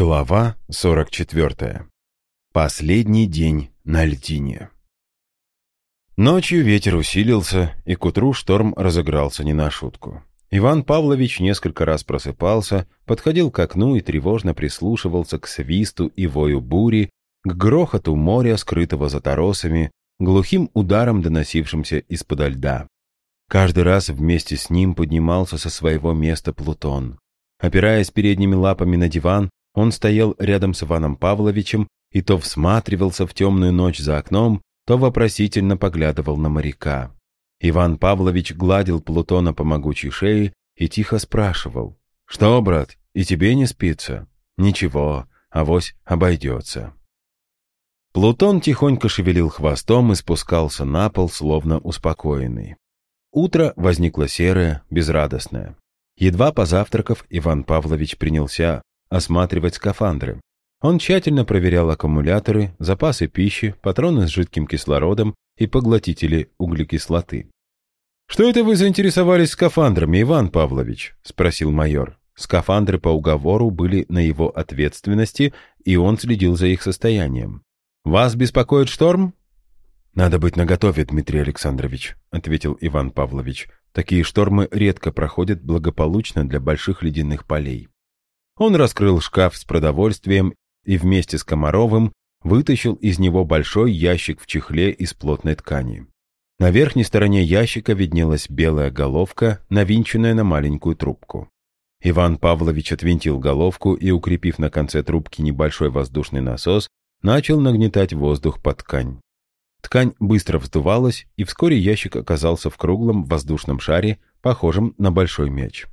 Глава 44. Последний день на льдине. Ночью ветер усилился, и к утру шторм разыгрался не на шутку. Иван Павлович несколько раз просыпался, подходил к окну и тревожно прислушивался к свисту и вою бури, к грохоту моря, скрытого за торосами, глухим ударом, доносившимся из-под льда. Каждый раз вместе с ним поднимался со своего места Плутон. Опираясь передними лапами на диван, он стоял рядом с Иваном Павловичем и то всматривался в темную ночь за окном, то вопросительно поглядывал на моряка. Иван Павлович гладил Плутона по могучей шее и тихо спрашивал. «Что, брат, и тебе не спится?» «Ничего, авось обойдется». Плутон тихонько шевелил хвостом и спускался на пол, словно успокоенный. Утро возникло серое, безрадостное. Едва позавтракав, Иван Павлович принялся осматривать скафандры. Он тщательно проверял аккумуляторы, запасы пищи, патроны с жидким кислородом и поглотители углекислоты. «Что это вы заинтересовались скафандрами, Иван Павлович?» — спросил майор. Скафандры по уговору были на его ответственности, и он следил за их состоянием. «Вас беспокоит шторм?» «Надо быть наготове, Дмитрий Александрович», — ответил Иван Павлович. «Такие штормы редко проходят благополучно для больших ледяных полей». Он раскрыл шкаф с продовольствием и вместе с Комаровым вытащил из него большой ящик в чехле из плотной ткани. На верхней стороне ящика виднелась белая головка, навинченная на маленькую трубку. Иван Павлович отвинтил головку и, укрепив на конце трубки небольшой воздушный насос, начал нагнетать воздух под ткань. Ткань быстро вздувалась, и вскоре ящик оказался в круглом воздушном шаре, похожем на большой мяч.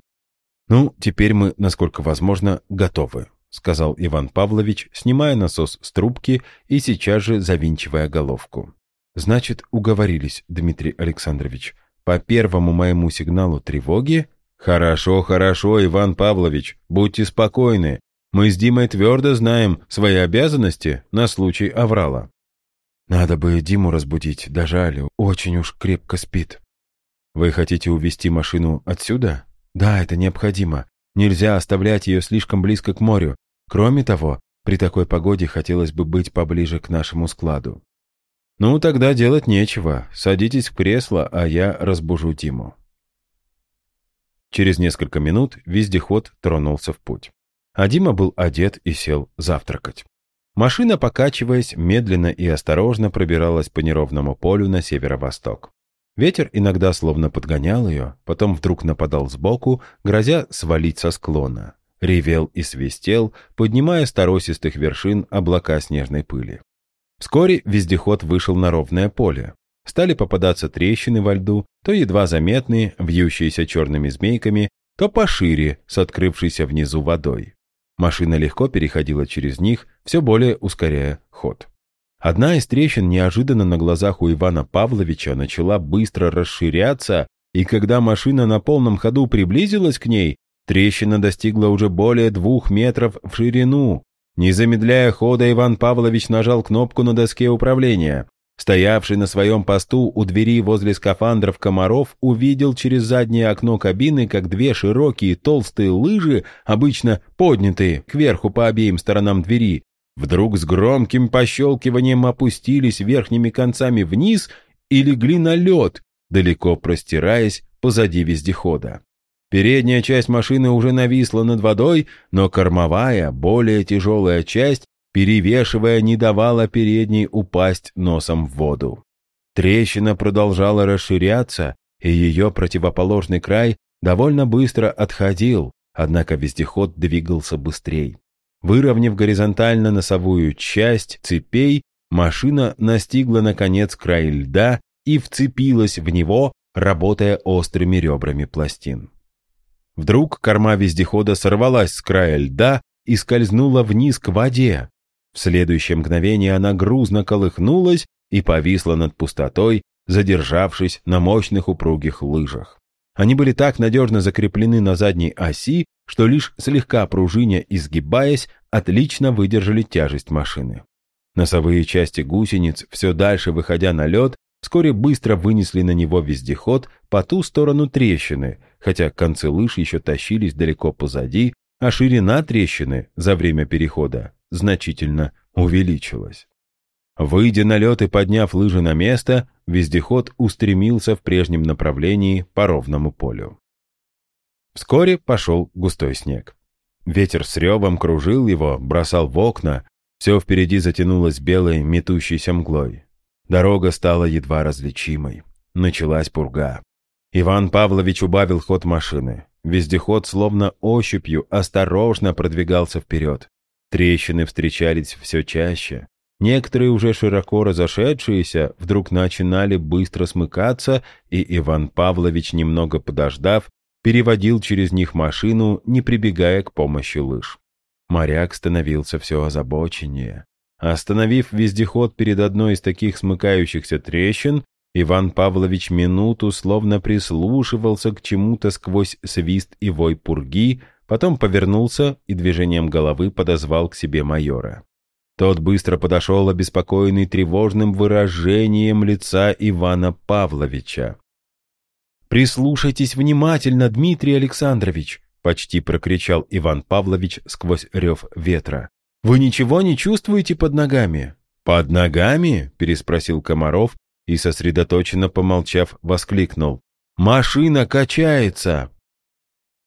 «Ну, теперь мы, насколько возможно, готовы», — сказал Иван Павлович, снимая насос с трубки и сейчас же завинчивая головку. «Значит, уговорились, Дмитрий Александрович. По первому моему сигналу тревоги...» «Хорошо, хорошо, Иван Павлович, будьте спокойны. Мы с Димой твердо знаем свои обязанности на случай аврала». «Надо бы Диму разбудить, даже Алю, очень уж крепко спит». «Вы хотите увезти машину отсюда?» Да, это необходимо. Нельзя оставлять ее слишком близко к морю. Кроме того, при такой погоде хотелось бы быть поближе к нашему складу. Ну, тогда делать нечего. Садитесь в кресло, а я разбужу Диму. Через несколько минут вездеход тронулся в путь. А Дима был одет и сел завтракать. Машина, покачиваясь, медленно и осторожно пробиралась по неровному полю на северо-восток. Ветер иногда словно подгонял ее, потом вдруг нападал сбоку, грозя свалить со склона. Ревел и свистел, поднимая с торосистых вершин облака снежной пыли. Вскоре вездеход вышел на ровное поле. Стали попадаться трещины во льду, то едва заметные, вьющиеся черными змейками, то пошире, с открывшейся внизу водой. Машина легко переходила через них, все более ускоряя ход. Одна из трещин неожиданно на глазах у Ивана Павловича начала быстро расширяться, и когда машина на полном ходу приблизилась к ней, трещина достигла уже более двух метров в ширину. Не замедляя хода, Иван Павлович нажал кнопку на доске управления. Стоявший на своем посту у двери возле скафандров комаров увидел через заднее окно кабины, как две широкие толстые лыжи, обычно поднятые кверху по обеим сторонам двери, вдруг с громким пощелкиванием опустились верхними концами вниз и легли на лед, далеко простираясь позади вездехода. Передняя часть машины уже нависла над водой, но кормовая, более тяжелая часть, перевешивая, не давала передней упасть носом в воду. Трещина продолжала расширяться, и ее противоположный край довольно быстро отходил, однако вездеход двигался быстрее. Выровняв горизонтально носовую часть цепей, машина настигла, наконец, край льда и вцепилась в него, работая острыми ребрами пластин. Вдруг корма вездехода сорвалась с края льда и скользнула вниз к воде. В следующее мгновение она грузно колыхнулась и повисла над пустотой, задержавшись на мощных упругих лыжах. Они были так надежно закреплены на задней оси, что лишь слегка пружиня изгибаясь, отлично выдержали тяжесть машины. Носовые части гусениц, все дальше выходя на лед, вскоре быстро вынесли на него вездеход по ту сторону трещины, хотя концы лыж еще тащились далеко позади, а ширина трещины за время перехода значительно увеличилась. Выйдя на лед и подняв лыжи на место, вездеход устремился в прежнем направлении по ровному полю. Вскоре пошел густой снег. Ветер с ревом кружил его, бросал в окна, все впереди затянулось белой, метущейся мглой. Дорога стала едва различимой. Началась пурга. Иван Павлович убавил ход машины. Вездеход словно ощупью осторожно продвигался вперед. Трещины встречались все чаще. Некоторые уже широко разошедшиеся вдруг начинали быстро смыкаться, и Иван Павлович, немного подождав, переводил через них машину, не прибегая к помощи лыж. Моряк становился все озабоченнее. Остановив вездеход перед одной из таких смыкающихся трещин, Иван Павлович минуту словно прислушивался к чему-то сквозь свист и вой пурги, потом повернулся и движением головы подозвал к себе майора. Тот быстро подошел, обеспокоенный тревожным выражением лица Ивана Павловича. «Прислушайтесь внимательно, Дмитрий Александрович!» — почти прокричал Иван Павлович сквозь рев ветра. «Вы ничего не чувствуете под ногами?» «Под ногами?» — переспросил Комаров и, сосредоточенно помолчав, воскликнул. «Машина качается!»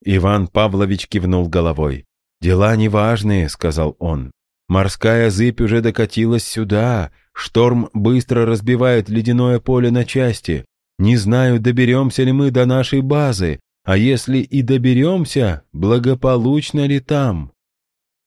Иван Павлович кивнул головой. «Дела неважные», — сказал он. Морская зыбь уже докатилась сюда. Шторм быстро разбивает ледяное поле на части. Не знаю, доберемся ли мы до нашей базы, а если и доберемся, благополучно ли там?»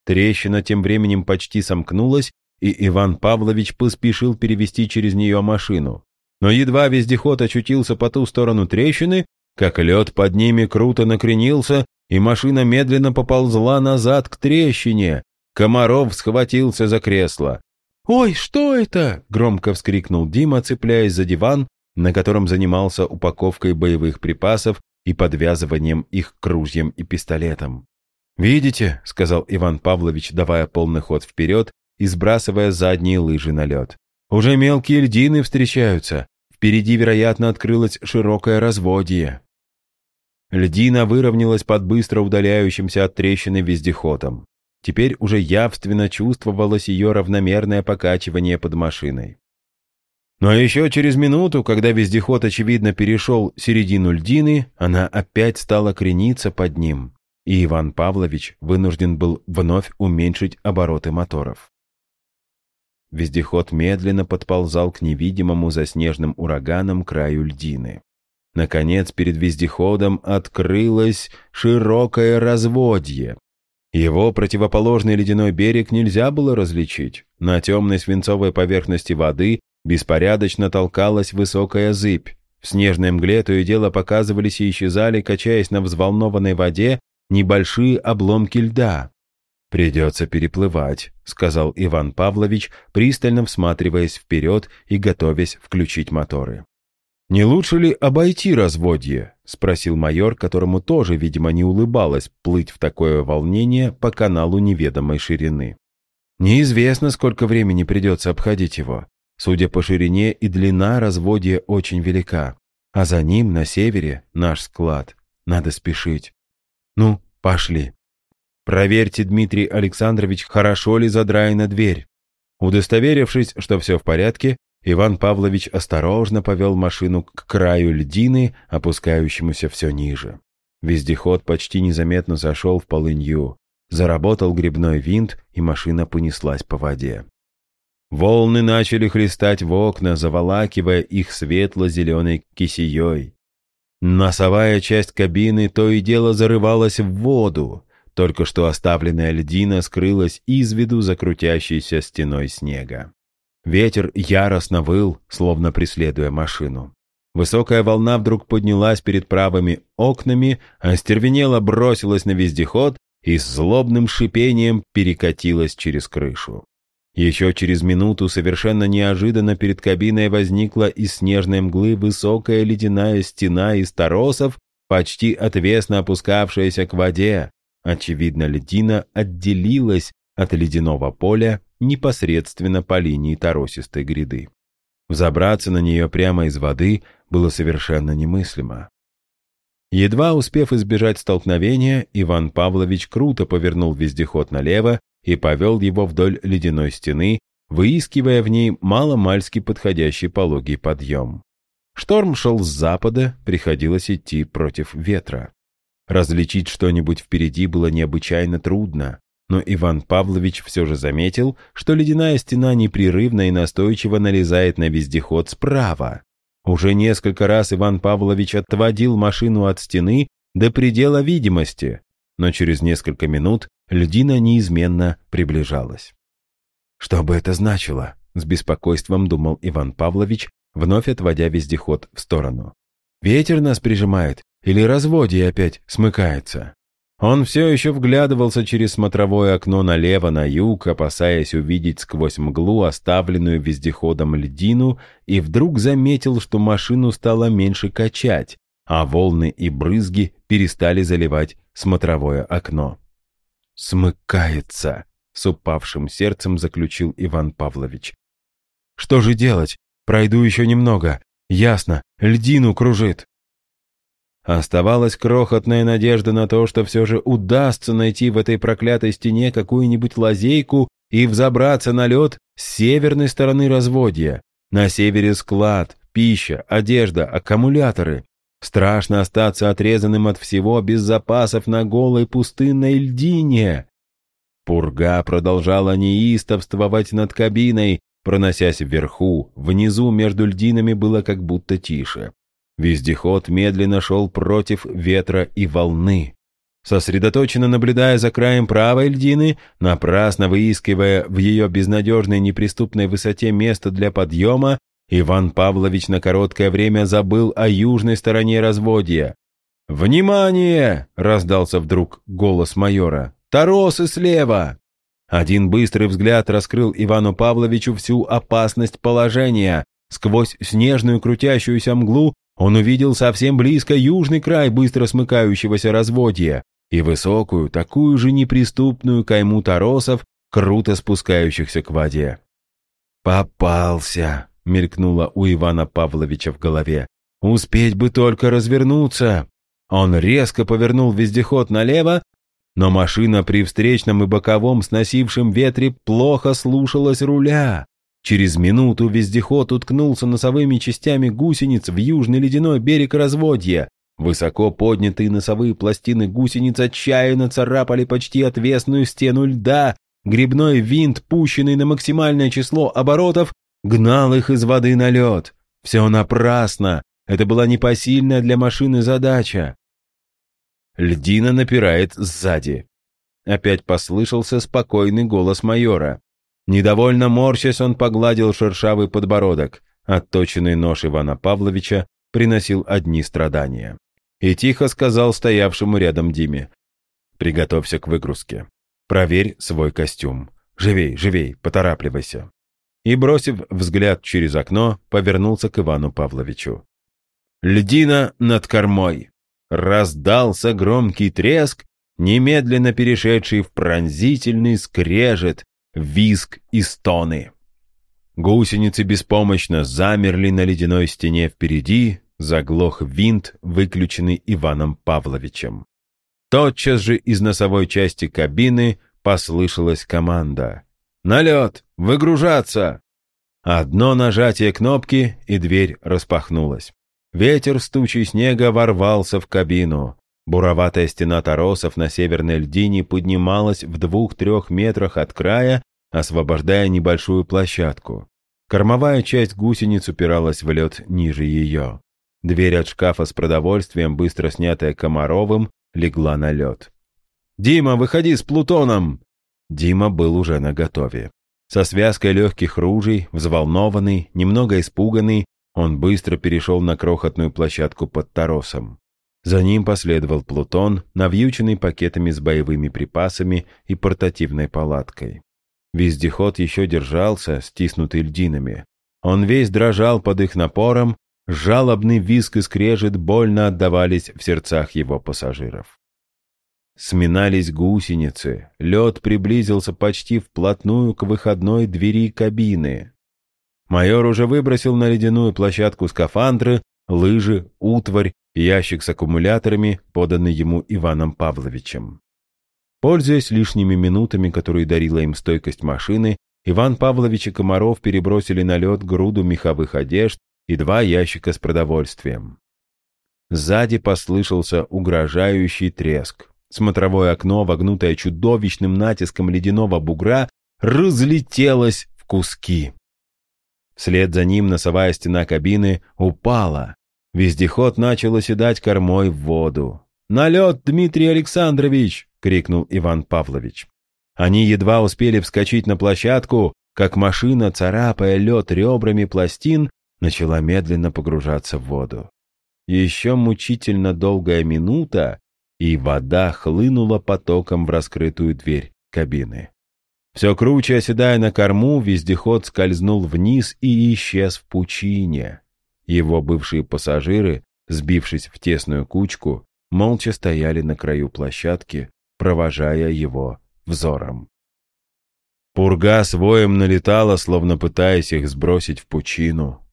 Трещина тем временем почти сомкнулась, и Иван Павлович поспешил перевести через нее машину. Но едва вездеход очутился по ту сторону трещины, как лед под ними круто накренился, и машина медленно поползла назад к трещине, Комаров схватился за кресло. «Ой, что это?» — громко вскрикнул Дима, цепляясь за диван, на котором занимался упаковкой боевых припасов и подвязыванием их к и пистолетам. «Видите?» — сказал Иван Павлович, давая полный ход вперед и сбрасывая задние лыжи на лед. «Уже мелкие льдины встречаются. Впереди, вероятно, открылось широкое разводье». Льдина выровнялась под быстро удаляющимся от трещины вездеходом. Теперь уже явственно чувствовалось ее равномерное покачивание под машиной. Но еще через минуту, когда вездеход, очевидно, перешел середину льдины, она опять стала крениться под ним, и Иван Павлович вынужден был вновь уменьшить обороты моторов. Вездеход медленно подползал к невидимому за снежным ураганом краю льдины. Наконец, перед вездеходом открылось широкое разводье, его противоположный ледяной берег нельзя было различить. На темной свинцовой поверхности воды беспорядочно толкалась высокая зыбь. В снежной мгле то и дело показывались и исчезали, качаясь на взволнованной воде, небольшие обломки льда. «Придется переплывать», — сказал Иван Павлович, пристально всматриваясь вперед и готовясь включить моторы. «Не лучше ли обойти разводье?» — спросил майор, которому тоже, видимо, не улыбалось плыть в такое волнение по каналу неведомой ширины. «Неизвестно, сколько времени придется обходить его. Судя по ширине и длина разводья очень велика. А за ним, на севере, наш склад. Надо спешить. Ну, пошли. Проверьте, Дмитрий Александрович, хорошо ли задраена дверь. Удостоверившись, что все в порядке, Иван Павлович осторожно повел машину к краю льдины, опускающемуся все ниже. Вездеход почти незаметно зашел в полынью. Заработал грибной винт, и машина понеслась по воде. Волны начали хлестать в окна, заволакивая их светло-зеленой кисеей. Носовая часть кабины то и дело зарывалась в воду. Только что оставленная льдина скрылась из виду за крутящейся стеной снега. Ветер яростно выл, словно преследуя машину. Высокая волна вдруг поднялась перед правыми окнами, остервенело бросилась на вездеход и с злобным шипением перекатилась через крышу. Еще через минуту совершенно неожиданно перед кабиной возникла из снежной мглы высокая ледяная стена из торосов, почти отвесно опускавшаяся к воде. Очевидно, льдина отделилась от ледяного поля непосредственно по линии торосистой гряды. Взобраться на нее прямо из воды было совершенно немыслимо. Едва успев избежать столкновения, Иван Павлович круто повернул вездеход налево и повел его вдоль ледяной стены, выискивая в ней маломальски подходящий пологий подъем. Шторм шел с запада, приходилось идти против ветра. Различить что-нибудь впереди было необычайно трудно, но Иван Павлович все же заметил, что ледяная стена непрерывно и настойчиво налезает на вездеход справа. Уже несколько раз Иван Павлович отводил машину от стены до предела видимости, но через несколько минут льдина неизменно приближалась. «Что бы это значило?» — с беспокойством думал Иван Павлович, вновь отводя вездеход в сторону. «Ветер нас прижимает или разводье опять смыкается?» Он все еще вглядывался через смотровое окно налево на юг, опасаясь увидеть сквозь мглу оставленную вездеходом льдину, и вдруг заметил, что машину стало меньше качать, а волны и брызги перестали заливать смотровое окно. «Смыкается», — с упавшим сердцем заключил Иван Павлович. «Что же делать? Пройду еще немного. Ясно, льдину кружит». Оставалась крохотная надежда на то, что все же удастся найти в этой проклятой стене какую-нибудь лазейку и взобраться на лед с северной стороны разводья. На севере склад, пища, одежда, аккумуляторы. Страшно остаться отрезанным от всего без запасов на голой пустынной льдине. Пурга продолжала неистовствовать над кабиной, проносясь вверху, внизу между льдинами было как будто тише. Вездеход медленно шел против ветра и волны. Сосредоточенно наблюдая за краем правой льдины, напрасно выискивая в ее безнадежной неприступной высоте место для подъема, Иван Павлович на короткое время забыл о южной стороне разводья. «Внимание!» — раздался вдруг голос майора. «Торосы слева!» Один быстрый взгляд раскрыл Ивану Павловичу всю опасность положения. Сквозь снежную крутящуюся мглу он увидел совсем близко южный край быстро смыкающегося разводья и высокую, такую же неприступную кайму торосов, круто спускающихся к воде. «Попался!» — мелькнуло у Ивана Павловича в голове. «Успеть бы только развернуться!» Он резко повернул вездеход налево, но машина при встречном и боковом сносившем ветре плохо слушалась руля. Через минуту вездеход уткнулся носовыми частями гусениц в южный ледяной берег разводья. Высоко поднятые носовые пластины гусениц отчаянно царапали почти отвесную стену льда. Грибной винт, пущенный на максимальное число оборотов, гнал их из воды на лед. Все напрасно. Это была непосильная для машины задача. Льдина напирает сзади. Опять послышался спокойный голос майора. Недовольно морщась, он погладил шершавый подбородок. Отточенный нож Ивана Павловича приносил одни страдания. И тихо сказал стоявшему рядом Диме. «Приготовься к выгрузке. Проверь свой костюм. Живей, живей, поторапливайся». И, бросив взгляд через окно, повернулся к Ивану Павловичу. «Льдина над кормой!» Раздался громкий треск, немедленно перешедший в пронзительный скрежет, визг и стоны. Гусеницы беспомощно замерли на ледяной стене впереди, заглох винт, выключенный Иваном Павловичем. Тотчас же из носовой части кабины послышалась команда. «На лед! Выгружаться!» Одно нажатие кнопки, и дверь распахнулась. Ветер с тучей снега ворвался в кабину. Буроватая стена торосов на северной льдине поднималась в двух-трех метрах от края, освобождая небольшую площадку. Кормовая часть гусениц упиралась в лед ниже ее. Дверь от шкафа с продовольствием, быстро снятая Комаровым, легла на лед. «Дима, выходи с Плутоном!» Дима был уже наготове. Со связкой легких ружей, взволнованный, немного испуганный, он быстро перешел на крохотную площадку под торосом. За ним последовал Плутон, навьюченный пакетами с боевыми припасами и портативной палаткой. Вездеход еще держался, стиснутый льдинами. Он весь дрожал под их напором, жалобный визг и скрежет больно отдавались в сердцах его пассажиров. Сминались гусеницы, лед приблизился почти вплотную к выходной двери кабины. Майор уже выбросил на ледяную площадку скафандры, лыжи, утварь ящик с аккумуляторами, поданный ему Иваном Павловичем. Пользуясь лишними минутами, которые дарила им стойкость машины, Иван Павлович и Комаров перебросили на лед груду меховых одежд и два ящика с продовольствием. Сзади послышался угрожающий треск. Смотровое окно, вогнутое чудовищным натиском ледяного бугра, разлетелось в куски. Вслед за ним носовая стена кабины упала. Вездеход начал оседать кормой в воду. «На лед, Дмитрий Александрович!» — крикнул Иван Павлович. Они едва успели вскочить на площадку, как машина, царапая лед ребрами пластин, начала медленно погружаться в воду. Еще мучительно долгая минута, и вода хлынула потоком в раскрытую дверь кабины. Все круче оседая на корму, вездеход скользнул вниз и исчез в пучине. Его бывшие пассажиры, сбившись в тесную кучку, молча стояли на краю площадки, провожая его взором. Пурга с воем налетала, словно пытаясь их сбросить в пучину.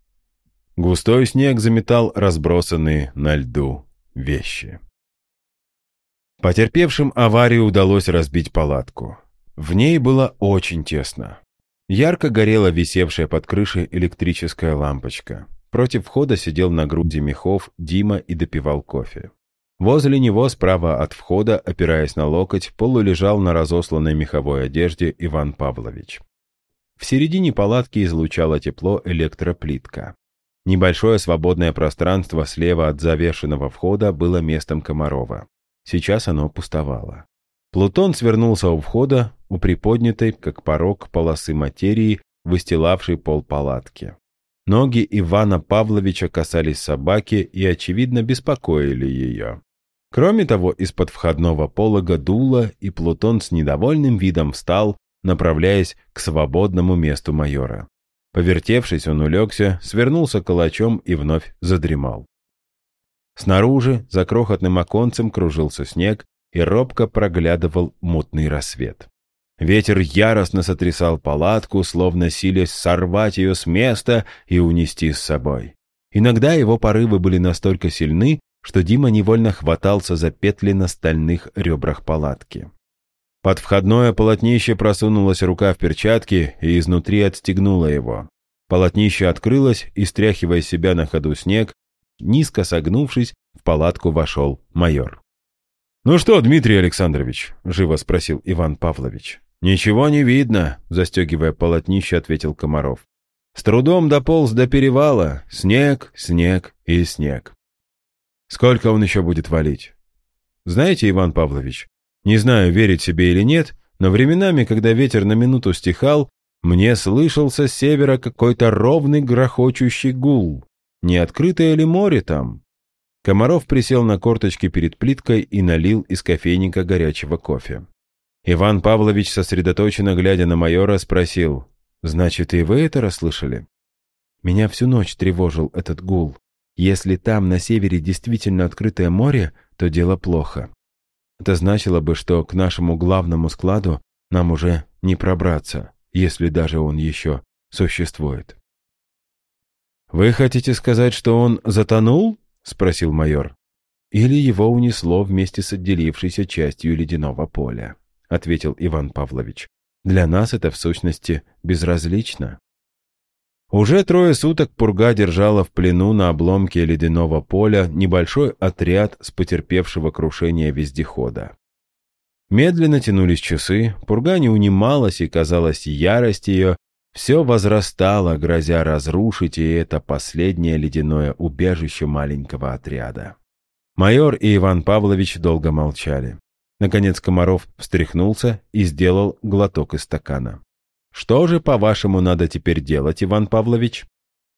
Густой снег заметал разбросанные на льду вещи. Потерпевшим аварию удалось разбить палатку. В ней было очень тесно. Ярко горела висевшая под крышей электрическая лампочка. Против входа сидел на груди мехов Дима и допивал кофе. Возле него, справа от входа, опираясь на локоть, полулежал на разосланной меховой одежде Иван Павлович. В середине палатки излучала тепло электроплитка. Небольшое свободное пространство слева от завершенного входа было местом Комарова. Сейчас оно пустовало. Плутон свернулся у входа, у приподнятой, как порог, полосы материи, выстилавшей пол палатки. Ноги Ивана Павловича касались собаки и, очевидно, беспокоили ее. Кроме того, из-под входного полога дуло, и Плутон с недовольным видом встал, направляясь к свободному месту майора. Повертевшись, он улегся, свернулся калачом и вновь задремал. Снаружи, за крохотным оконцем, кружился снег, и робко проглядывал мутный рассвет. Ветер яростно сотрясал палатку, словно силясь сорвать ее с места и унести с собой. Иногда его порывы были настолько сильны, что Дима невольно хватался за петли на стальных ребрах палатки. Под входное полотнище просунулась рука в перчатке и изнутри отстегнула его. Полотнище открылось, и, стряхивая себя на ходу снег, низко согнувшись, в палатку вошел майор. «Ну что, Дмитрий Александрович?» — живо спросил Иван Павлович. «Ничего не видно», — застегивая полотнище, ответил Комаров. «С трудом дополз до перевала. Снег, снег и снег». «Сколько он еще будет валить?» «Знаете, Иван Павлович, не знаю, верить себе или нет, но временами, когда ветер на минуту стихал, мне слышался с севера какой-то ровный грохочущий гул. Не открытое ли море там? Комаров присел на корточки перед плиткой и налил из кофейника горячего кофе. Иван Павлович, сосредоточенно глядя на майора, спросил, «Значит, и вы это расслышали?» Меня всю ночь тревожил этот гул. Если там, на севере, действительно открытое море, то дело плохо. Это значило бы, что к нашему главному складу нам уже не пробраться, если даже он еще существует. «Вы хотите сказать, что он затонул?» — спросил майор. «Или его унесло вместе с отделившейся частью ледяного поля», — ответил Иван Павлович. «Для нас это в сущности безразлично». Уже трое суток Пурга держала в плену на обломке ледяного поля небольшой отряд с потерпевшего крушения вездехода. Медленно тянулись часы, Пурга не унималась, и, казалось, ярость ее все возрастало, грозя разрушить и это последнее ледяное убежище маленького отряда. Майор и Иван Павлович долго молчали. Наконец Комаров встряхнулся и сделал глоток из стакана. «Что же, по-вашему, надо теперь делать, Иван Павлович?»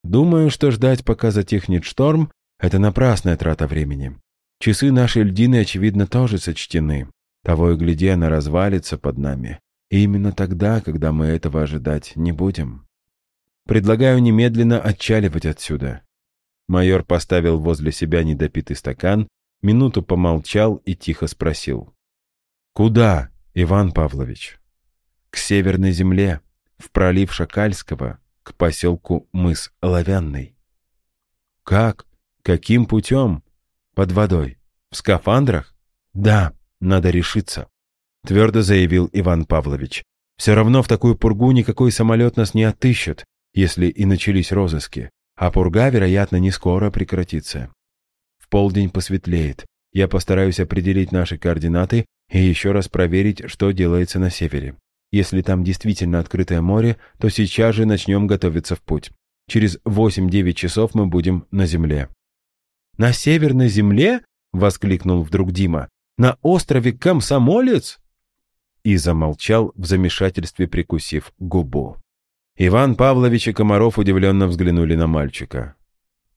«Думаю, что ждать, пока затихнет шторм, это напрасная трата времени. Часы нашей льдины, очевидно, тоже сочтены. Того и гляди, она развалится под нами. И именно тогда, когда мы этого ожидать не будем. Предлагаю немедленно отчаливать отсюда. Майор поставил возле себя недопитый стакан, минуту помолчал и тихо спросил. «Куда, Иван Павлович?» «К северной земле, в пролив Шакальского, к поселку мыс Оловянный». «Как? Каким путем?» под водой. В скафандрах? Да, надо решиться, твердо заявил Иван Павлович. Все равно в такую пургу никакой самолет нас не отыщет, если и начались розыски, а пурга, вероятно, не скоро прекратится. В полдень посветлеет. Я постараюсь определить наши координаты и еще раз проверить, что делается на севере. Если там действительно открытое море, то сейчас же начнем готовиться в путь. Через 8-9 часов мы будем на земле». «На северной земле?» — воскликнул вдруг Дима. «На острове Комсомолец?» И замолчал в замешательстве, прикусив губу. Иван Павлович и Комаров удивленно взглянули на мальчика.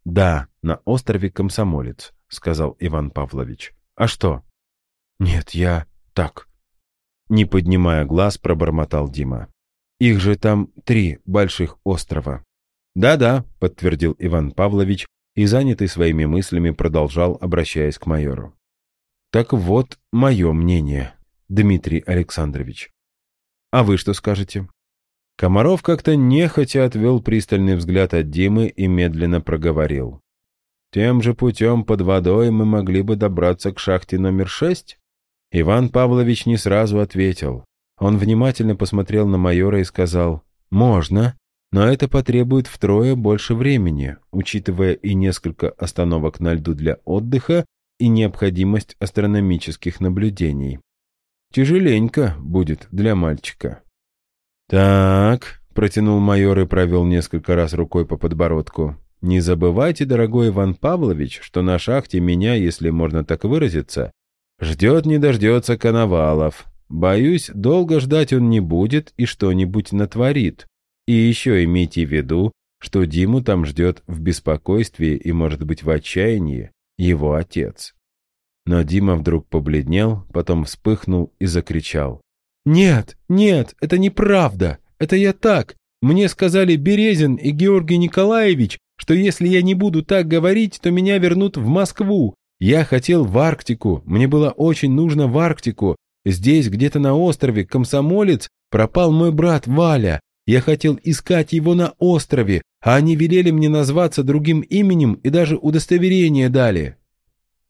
«Да, на острове Комсомолец», — сказал Иван Павлович. «А что?» «Нет, я так». Не поднимая глаз, пробормотал Дима. «Их же там три больших острова». «Да-да», — подтвердил Иван Павлович и, занятый своими мыслями, продолжал, обращаясь к майору. «Так вот мое мнение, Дмитрий Александрович. А вы что скажете?» Комаров как-то нехотя отвел пристальный взгляд от Димы и медленно проговорил. «Тем же путем под водой мы могли бы добраться к шахте номер шесть?» Иван Павлович не сразу ответил. Он внимательно посмотрел на майора и сказал «Можно, но это потребует втрое больше времени, учитывая и несколько остановок на льду для отдыха и необходимость астрономических наблюдений. Тяжеленько будет для мальчика». «Так», — протянул майор и провел несколько раз рукой по подбородку. «Не забывайте, дорогой Иван Павлович, что на шахте меня, если можно так выразиться, ждет не дождется Коновалов. Боюсь, долго ждать он не будет и что-нибудь натворит. И еще имейте в виду, что Диму там ждет в беспокойстве и, может быть, в отчаянии его отец». Но Дима вдруг побледнел, потом вспыхнул и закричал. «Нет, нет, это неправда. Это я так. Мне сказали Березин и Георгий Николаевич, что если я не буду так говорить, то меня вернут в Москву. Я хотел в Арктику, мне было очень нужно в Арктику. Здесь, где-то на острове, комсомолец, пропал мой брат Валя. Я хотел искать его на острове, а они велели мне назваться другим именем и даже удостоверение дали».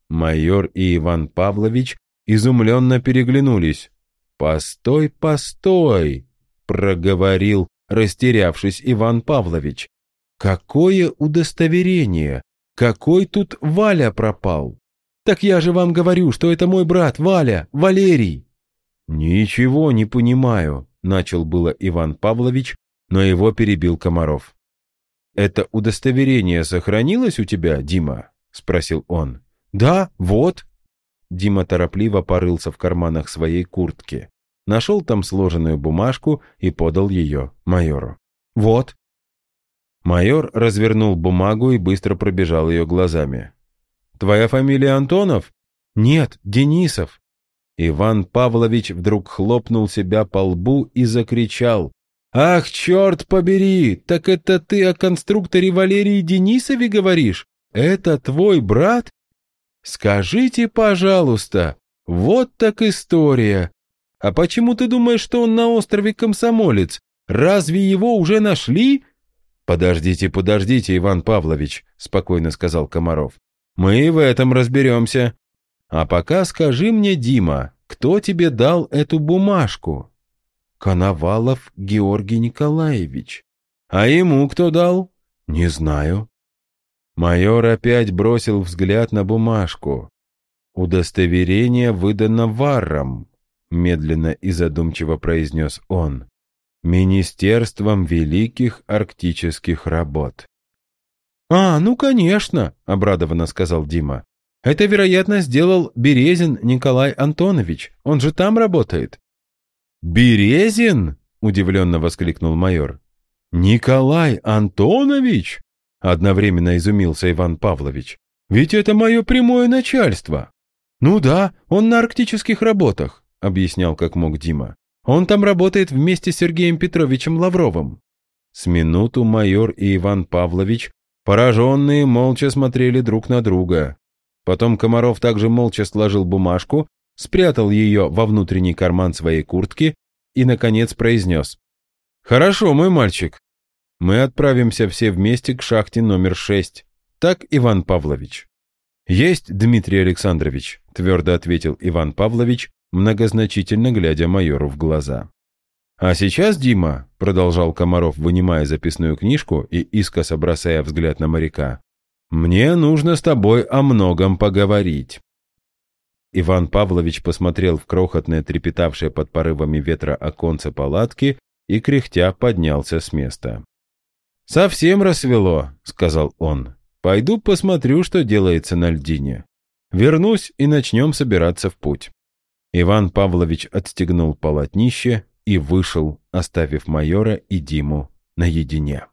Майор и Иван Павлович изумленно переглянулись. «Постой, постой!» — проговорил, растерявшись Иван Павлович. «Какое удостоверение? Какой тут Валя пропал? Так я же вам говорю, что это мой брат Валя, Валерий!» «Ничего не понимаю», — начал было Иван Павлович, но его перебил Комаров. «Это удостоверение сохранилось у тебя, Дима?» — спросил он. «Да, вот», Дима торопливо порылся в карманах своей куртки, нашел там сложенную бумажку и подал ее майору. «Вот». Майор развернул бумагу и быстро пробежал ее глазами. «Твоя фамилия Антонов?» «Нет, Денисов». Иван Павлович вдруг хлопнул себя по лбу и закричал. «Ах, черт побери! Так это ты о конструкторе Валерии Денисове говоришь? Это твой брат? «Скажите, пожалуйста, вот так история. А почему ты думаешь, что он на острове Комсомолец? Разве его уже нашли?» «Подождите, подождите, Иван Павлович», — спокойно сказал Комаров. «Мы в этом разберемся. А пока скажи мне, Дима, кто тебе дал эту бумажку?» «Коновалов Георгий Николаевич». «А ему кто дал?» «Не знаю». Майор опять бросил взгляд на бумажку. «Удостоверение выдано варом», — медленно и задумчиво произнес он, «Министерством Великих Арктических Работ». «А, ну, конечно», — обрадованно сказал Дима. «Это, вероятно, сделал Березин Николай Антонович. Он же там работает». «Березин?» — удивленно воскликнул майор. «Николай Антонович? Одновременно изумился Иван Павлович. «Ведь это мое прямое начальство!» «Ну да, он на арктических работах», — объяснял как мог Дима. «Он там работает вместе с Сергеем Петровичем Лавровым». С минуту майор и Иван Павлович, пораженные, молча смотрели друг на друга. Потом Комаров также молча сложил бумажку, спрятал ее во внутренний карман своей куртки и, наконец, произнес. «Хорошо, мой мальчик, мы отправимся все вместе к шахте номер шесть. Так, Иван Павлович?» «Есть, Дмитрий Александрович», — твердо ответил Иван Павлович, многозначительно глядя майору в глаза. «А сейчас, Дима», — продолжал Комаров, вынимая записную книжку и искоса бросая взгляд на моряка, «мне нужно с тобой о многом поговорить». Иван Павлович посмотрел в крохотное, трепетавшее под порывами ветра оконце палатки и, кряхтя, поднялся с места. «Совсем рассвело», — сказал он. «Пойду посмотрю, что делается на льдине. Вернусь и начнем собираться в путь». Иван Павлович отстегнул полотнище и вышел, оставив майора и Диму наедине.